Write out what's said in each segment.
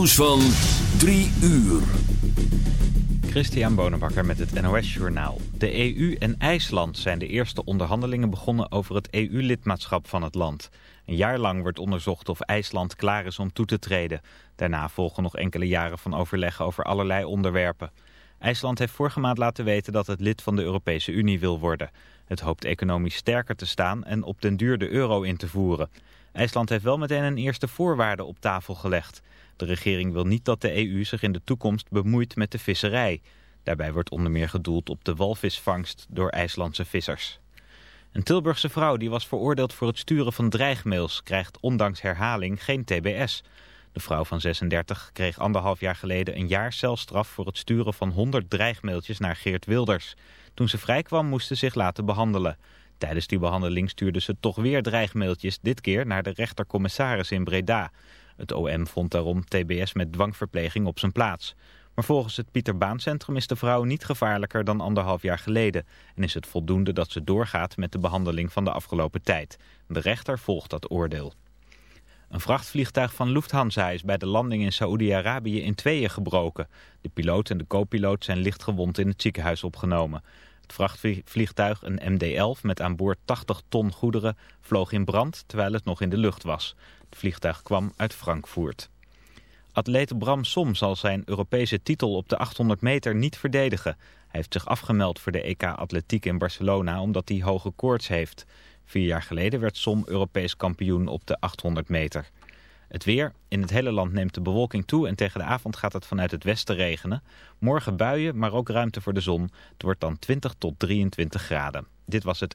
nieuws van 3 uur. Christian Bonenbakker met het NOS Journaal. De EU en IJsland zijn de eerste onderhandelingen begonnen over het EU-lidmaatschap van het land. Een jaar lang wordt onderzocht of IJsland klaar is om toe te treden. Daarna volgen nog enkele jaren van overleg over allerlei onderwerpen. IJsland heeft vorige maand laten weten dat het lid van de Europese Unie wil worden. Het hoopt economisch sterker te staan en op den duur de euro in te voeren. IJsland heeft wel meteen een eerste voorwaarde op tafel gelegd. De regering wil niet dat de EU zich in de toekomst bemoeit met de visserij. Daarbij wordt onder meer gedoeld op de walvisvangst door IJslandse vissers. Een Tilburgse vrouw die was veroordeeld voor het sturen van dreigmails... krijgt ondanks herhaling geen tbs. De vrouw van 36 kreeg anderhalf jaar geleden een jaar celstraf... voor het sturen van 100 dreigmailtjes naar Geert Wilders. Toen ze vrijkwam moest ze zich laten behandelen. Tijdens die behandeling stuurde ze toch weer dreigmailtjes... dit keer naar de rechtercommissaris in Breda... Het OM vond daarom TBS met dwangverpleging op zijn plaats. Maar volgens het Pieter is de vrouw niet gevaarlijker dan anderhalf jaar geleden. En is het voldoende dat ze doorgaat met de behandeling van de afgelopen tijd. De rechter volgt dat oordeel. Een vrachtvliegtuig van Lufthansa is bij de landing in Saoedi-Arabië in tweeën gebroken. De piloot en de co-piloot zijn lichtgewond in het ziekenhuis opgenomen. Het vrachtvliegtuig, een MD-11 met aan boord 80 ton goederen, vloog in brand terwijl het nog in de lucht was. Vliegtuig kwam uit Frankfurt. Atleet Bram Som zal zijn Europese titel op de 800 meter niet verdedigen. Hij heeft zich afgemeld voor de EK Atletiek in Barcelona omdat hij hoge koorts heeft. Vier jaar geleden werd Som Europees kampioen op de 800 meter. Het weer. In het hele land neemt de bewolking toe en tegen de avond gaat het vanuit het westen regenen. Morgen buien, maar ook ruimte voor de zon. Het wordt dan 20 tot 23 graden. Dit was het...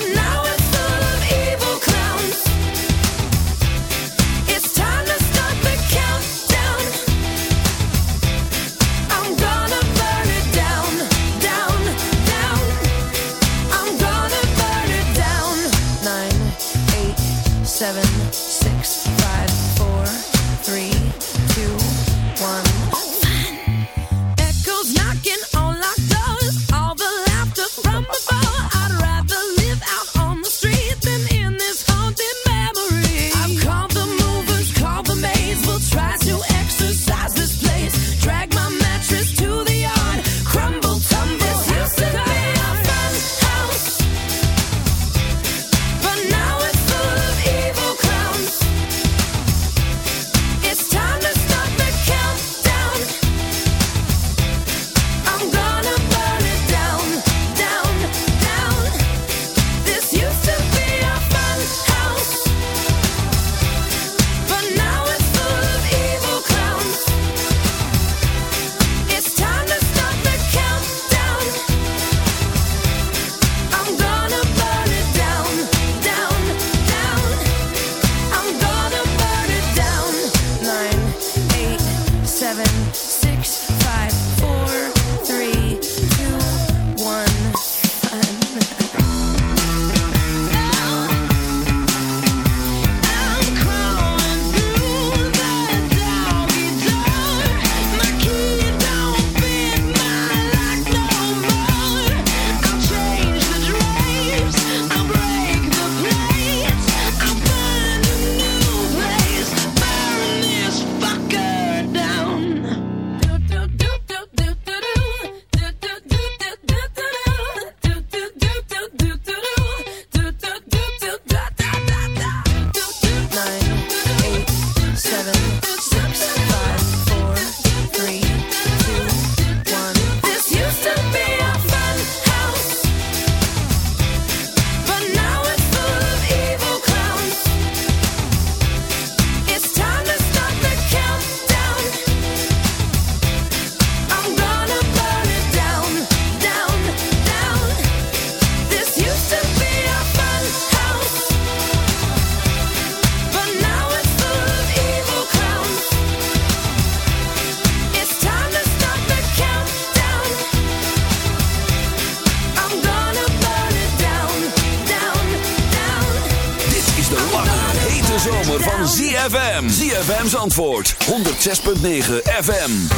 I'm not 6.9 FM.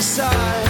inside.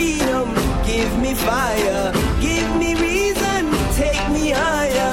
freedom, give me fire, give me reason, take me higher.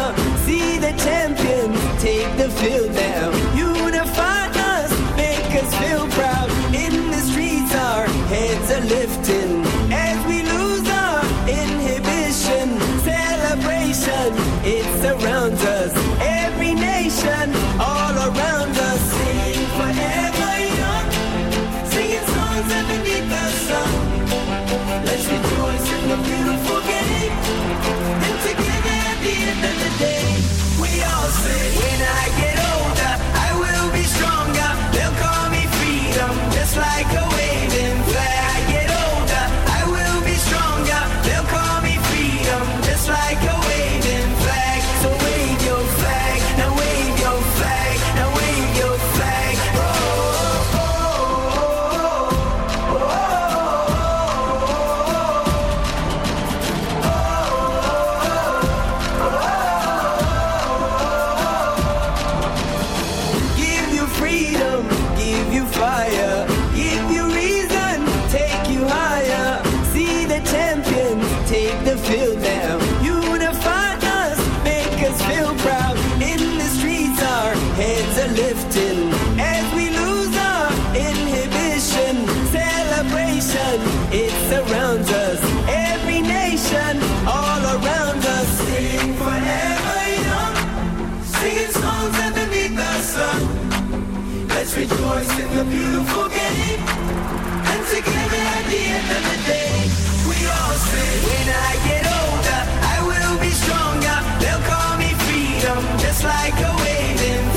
Freedom, just like a waving flag.